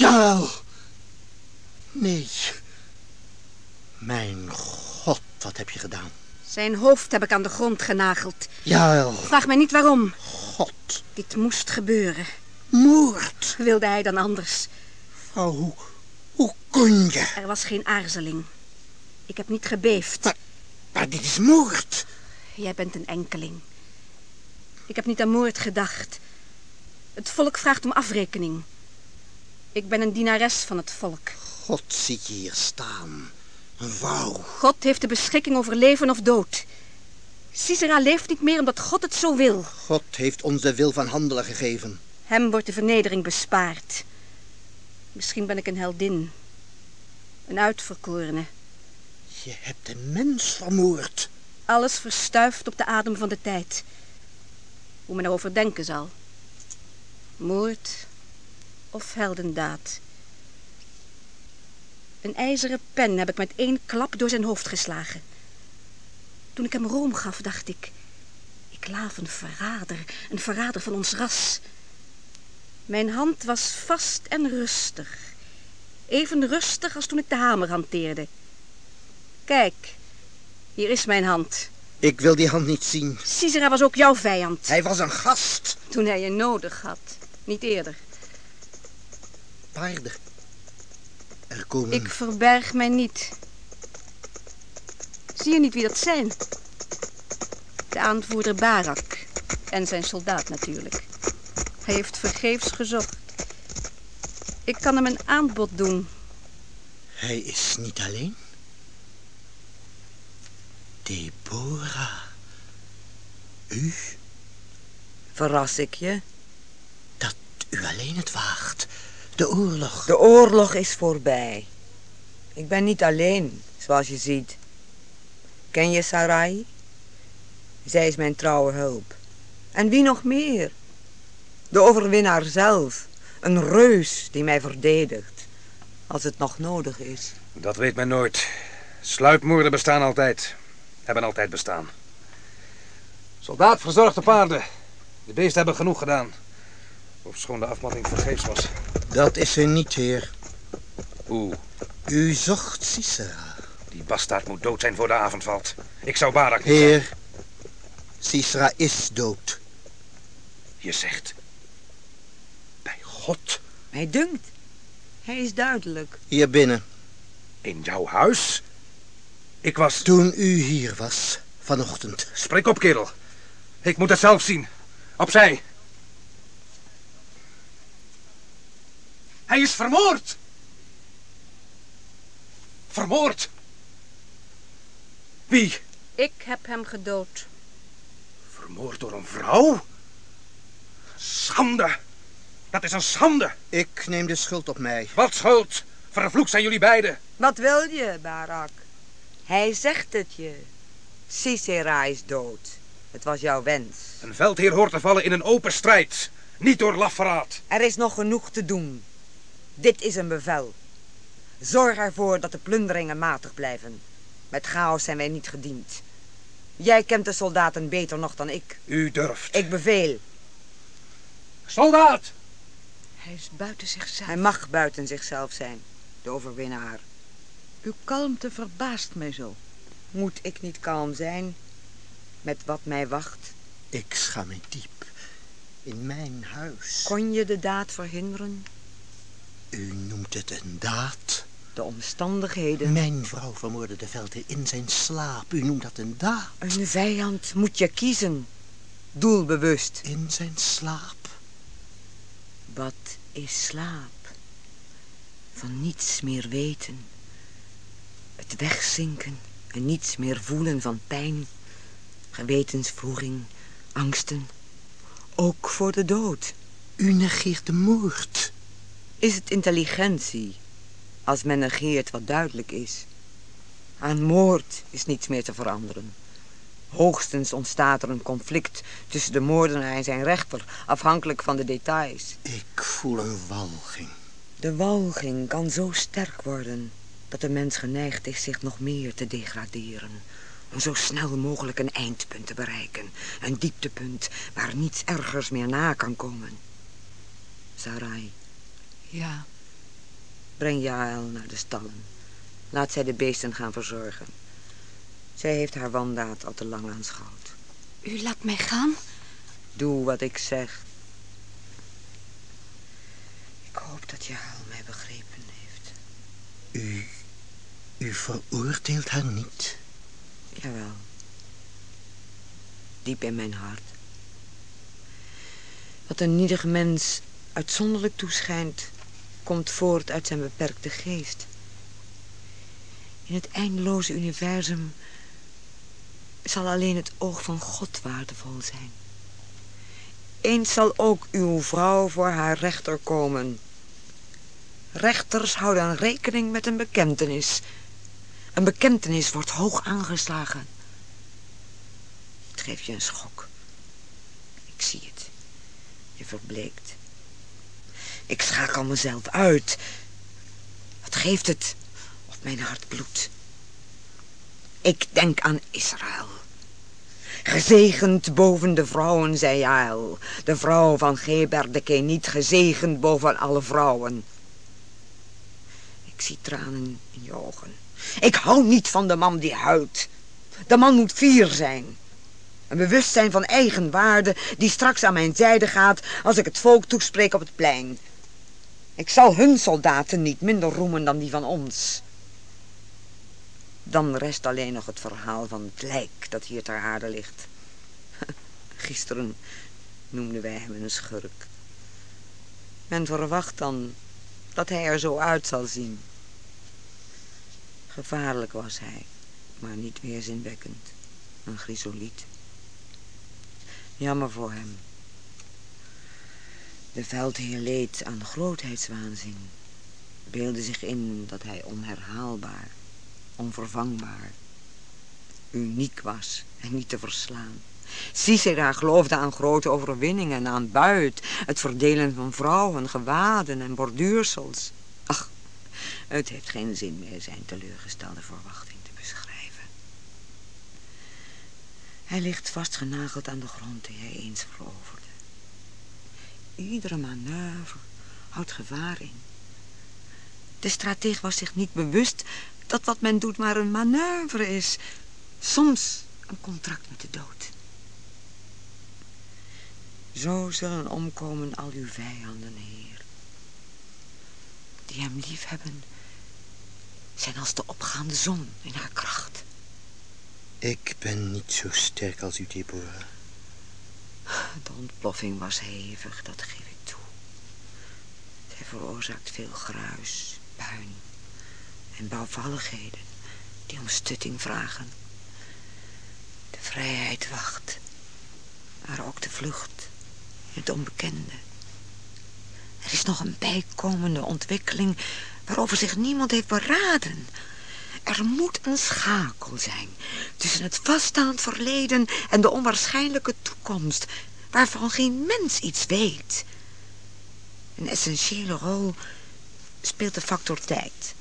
Ja. Nee. Mijn god, wat heb je gedaan? Zijn hoofd heb ik aan de grond genageld. Ja. Vraag mij niet waarom. God. Dit moest gebeuren. Moord. Wilde hij dan anders? Oh, hoe, hoe kon je? Er was geen aarzeling. Ik heb niet gebeefd. Maar, maar dit is moord. Jij bent een enkeling. Ik heb niet aan moord gedacht. Het volk vraagt om afrekening. Ik ben een dienares van het volk. God ziet je hier staan. Een vrouw. God heeft de beschikking over leven of dood. Sisera leeft niet meer omdat God het zo wil. God heeft ons de wil van handelen gegeven. Hem wordt de vernedering bespaard. Misschien ben ik een heldin. Een uitverkorene. Je hebt een mens vermoord. Alles verstuift op de adem van de tijd. Hoe men erover denken zal. Moord of heldendaad. Een ijzeren pen heb ik met één klap door zijn hoofd geslagen. Toen ik hem room gaf, dacht ik... Ik laaf een verrader, een verrader van ons ras. Mijn hand was vast en rustig. Even rustig als toen ik de hamer hanteerde. Kijk, hier is mijn hand. Ik wil die hand niet zien. Sisera was ook jouw vijand. Hij was een gast. Toen hij je nodig had. Niet eerder. Paarden. Er komen... Ik verberg mij niet. Zie je niet wie dat zijn? De aanvoerder Barak. En zijn soldaat natuurlijk. Hij heeft vergeefs gezocht. Ik kan hem een aanbod doen. Hij is niet alleen. Deborah. U? Verras ik je? Dat u alleen het waagt. De oorlog. De oorlog is voorbij. Ik ben niet alleen, zoals je ziet. Ken je Sarai? Zij is mijn trouwe hulp. En wie nog meer? De overwinnaar zelf. Een reus die mij verdedigt. Als het nog nodig is. Dat weet men nooit. Sluipmoorden bestaan altijd. Hebben altijd bestaan. Soldaat verzorgt de paarden. De beesten hebben genoeg gedaan. Ofschoon de afmatting vergeefs was. Dat is er niet, heer. Oeh, U zocht Sisera. die bastaard moet dood zijn voor de avond valt. Ik zou Barak Heer, Sisera is dood. Je zegt... Bij God? Mij dunkt. Hij is duidelijk. Hier binnen. In jouw huis? Ik was... Toen u hier was, vanochtend. Spreek op, kerel. Ik moet het zelf zien. Opzij. Hij is vermoord. Vermoord. Wie? Ik heb hem gedood. Vermoord door een vrouw? Schande. Dat is een schande. Ik neem de schuld op mij. Wat schuld. Vervloekt zijn jullie beiden. Wat wil je, Barak? Hij zegt het je. Sisera is dood. Het was jouw wens. Een veldheer hoort te vallen in een open strijd. Niet door lafverraad. Er is nog genoeg te doen. Dit is een bevel. Zorg ervoor dat de plunderingen matig blijven. Met chaos zijn wij niet gediend. Jij kent de soldaten beter nog dan ik. U durft. Ik beveel. Soldaat! Hij is buiten zichzelf. Hij mag buiten zichzelf zijn. De overwinnaar. Uw kalmte verbaast mij zo. Moet ik niet kalm zijn? Met wat mij wacht? Ik schaam mij diep. In mijn huis. Kon je de daad verhinderen? U noemt het een daad? De omstandigheden. Mijn vrouw vermoordde de veldheer in zijn slaap. U noemt dat een daad? Een vijand moet je kiezen. Doelbewust. In zijn slaap? Wat is slaap? Van niets meer weten. Het wegzinken en niets meer voelen van pijn. Gewetensvoering, angsten. Ook voor de dood. U negeert de moord. Is het intelligentie als men negeert wat duidelijk is? Aan moord is niets meer te veranderen. Hoogstens ontstaat er een conflict tussen de moordenaar en zijn rechter, afhankelijk van de details. Ik voel een walging. De walging kan zo sterk worden dat de mens geneigd is zich nog meer te degraderen. Om zo snel mogelijk een eindpunt te bereiken. Een dieptepunt waar niets ergers meer na kan komen. Sarai, Ja, Breng Jael naar de stallen. Laat zij de beesten gaan verzorgen. Zij heeft haar wandaad al te lang aanschouwd. U laat mij gaan? Doe wat ik zeg. Ik hoop dat Jael mij begrepen heeft. U... U veroordeelt haar niet? Jawel. Diep in mijn hart. Wat een nietig mens uitzonderlijk toeschijnt, komt voort uit zijn beperkte geest. In het eindeloze universum zal alleen het oog van God waardevol zijn. Eens zal ook uw vrouw voor haar rechter komen. Rechters houden rekening met een bekentenis. Een bekentenis wordt hoog aangeslagen. Het geeft je een schok. Ik zie het. Je verbleekt. Ik schakel mezelf uit. Wat geeft het of mijn hart bloedt? Ik denk aan Israël. Gezegend boven de vrouwen, zei Jael. De vrouw van Geber de Keniet, gezegend boven alle vrouwen. Ik zie tranen in je ogen. Ik hou niet van de man die huilt. De man moet fier zijn. Een bewustzijn van eigen waarde die straks aan mijn zijde gaat als ik het volk toespreek op het plein. Ik zal hun soldaten niet minder roemen dan die van ons. Dan rest alleen nog het verhaal van het lijk dat hier ter aarde ligt. Gisteren noemden wij hem een schurk. Men verwacht dan dat hij er zo uit zal zien. Gevaarlijk was hij, maar niet meer zinwekkend. Een chrysoliet. Jammer voor hem. De veldheer leed aan grootheidswaanzin. Beelde zich in dat hij onherhaalbaar, onvervangbaar, uniek was en niet te verslaan. Cicera geloofde aan grote overwinningen, aan buit, het verdelen van vrouwen, gewaden en borduursels. Ach, het heeft geen zin meer zijn teleurgestelde verwachting te beschrijven. Hij ligt vastgenageld aan de grond die hij eens veroverde. Iedere manoeuvre houdt gevaar in. De strateeg was zich niet bewust dat wat men doet maar een manoeuvre is. Soms een contract met de dood. Zo zullen omkomen al uw vijanden, Heer. Die hem lief hebben, zijn als de opgaande zon in haar kracht. Ik ben niet zo sterk als u, Deborah. De ontploffing was hevig, dat geef ik toe. Zij veroorzaakt veel gruis, puin en bouwvalligheden die om stutting vragen. De vrijheid wacht, maar ook de vlucht het onbekende. Er is nog een bijkomende ontwikkeling waarover zich niemand heeft beraden. Er moet een schakel zijn tussen het vaststaand verleden en de onwaarschijnlijke toekomst, waarvan geen mens iets weet. Een essentiële rol speelt de factor tijd.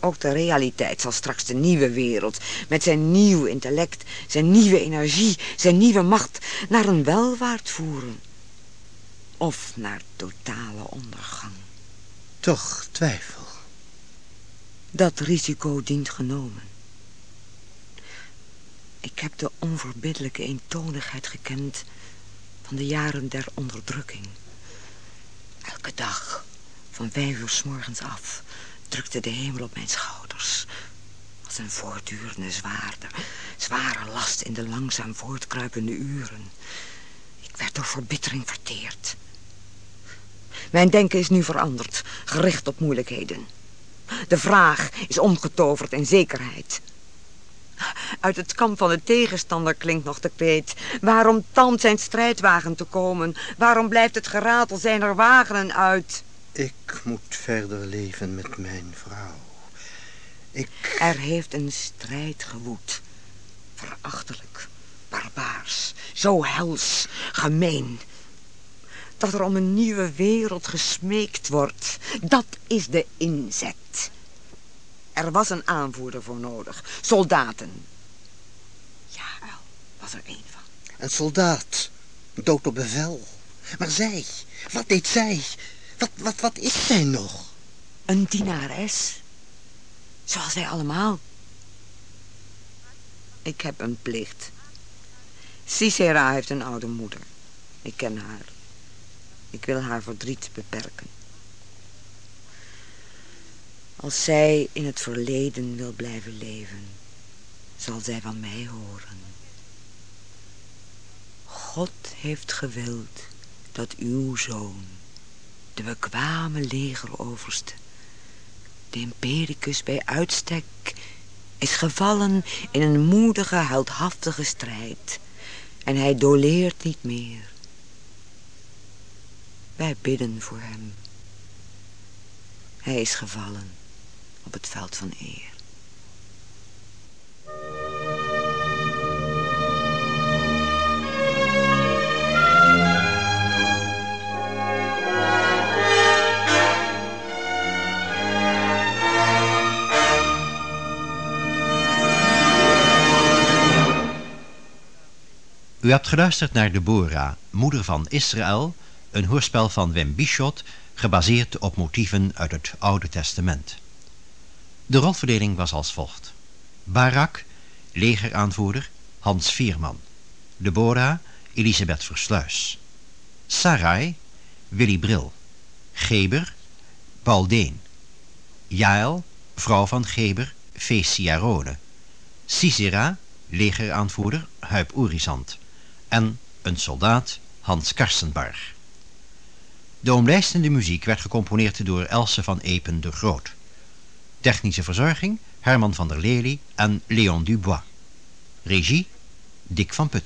Ook de realiteit zal straks de nieuwe wereld, met zijn nieuw intellect, zijn nieuwe energie, zijn nieuwe macht, naar een welwaart voeren. Of naar totale ondergang. Toch twijfel. Dat risico dient genomen. Ik heb de onverbiddelijke eentonigheid gekend van de jaren der onderdrukking. Elke dag, van vijf uur s morgens af, drukte de hemel op mijn schouders. Als een voortdurende zwaarder, zware last in de langzaam voortkruipende uren. Ik werd door verbittering verteerd. Mijn denken is nu veranderd, gericht op moeilijkheden. De vraag is omgetoverd in zekerheid. Uit het kamp van de tegenstander klinkt nog de kreet. Waarom thans zijn strijdwagen te komen? Waarom blijft het geratel zijner wagenen uit? Ik moet verder leven met mijn vrouw. Ik... Er heeft een strijd gewoed. Verachtelijk, barbaars, zo hels, gemeen. Dat er om een nieuwe wereld gesmeekt wordt. Dat is de inzet. Er was een aanvoerder voor nodig. Soldaten. Ja, El was er één van. Een soldaat. Dood op bevel. Maar zij, wat deed zij? Wat, wat, wat is zij nog? Een dienares. Zoals wij allemaal. Ik heb een plicht. Cicera heeft een oude moeder. Ik ken haar. Ik wil haar verdriet beperken. Als zij in het verleden wil blijven leven, zal zij van mij horen. God heeft gewild dat uw zoon, de bekwame legeroverste, de Impericus bij uitstek, is gevallen in een moedige, heldhaftige strijd. En hij doleert niet meer. Wij bidden voor hem. Hij is gevallen op het veld van eer. U hebt geluisterd naar Deborah, moeder van Israël, een hoorspel van Wim Bichot, gebaseerd op motieven uit het Oude Testament. De rolverdeling was als volgt. Barak, legeraanvoerder, Hans Vierman. Deborah, Elisabeth Versluis. Sarai, Willy Bril. Geber, Paul Deen. Jael, vrouw van Geber, Fecia Rode. Sisera, legeraanvoerder, Huip Oerisant en een soldaat Hans Karstenbarg. De omlijstende muziek werd gecomponeerd door Else van Epen de Groot. Technische verzorging Herman van der Lely en Leon Dubois. Regie Dick van Putten.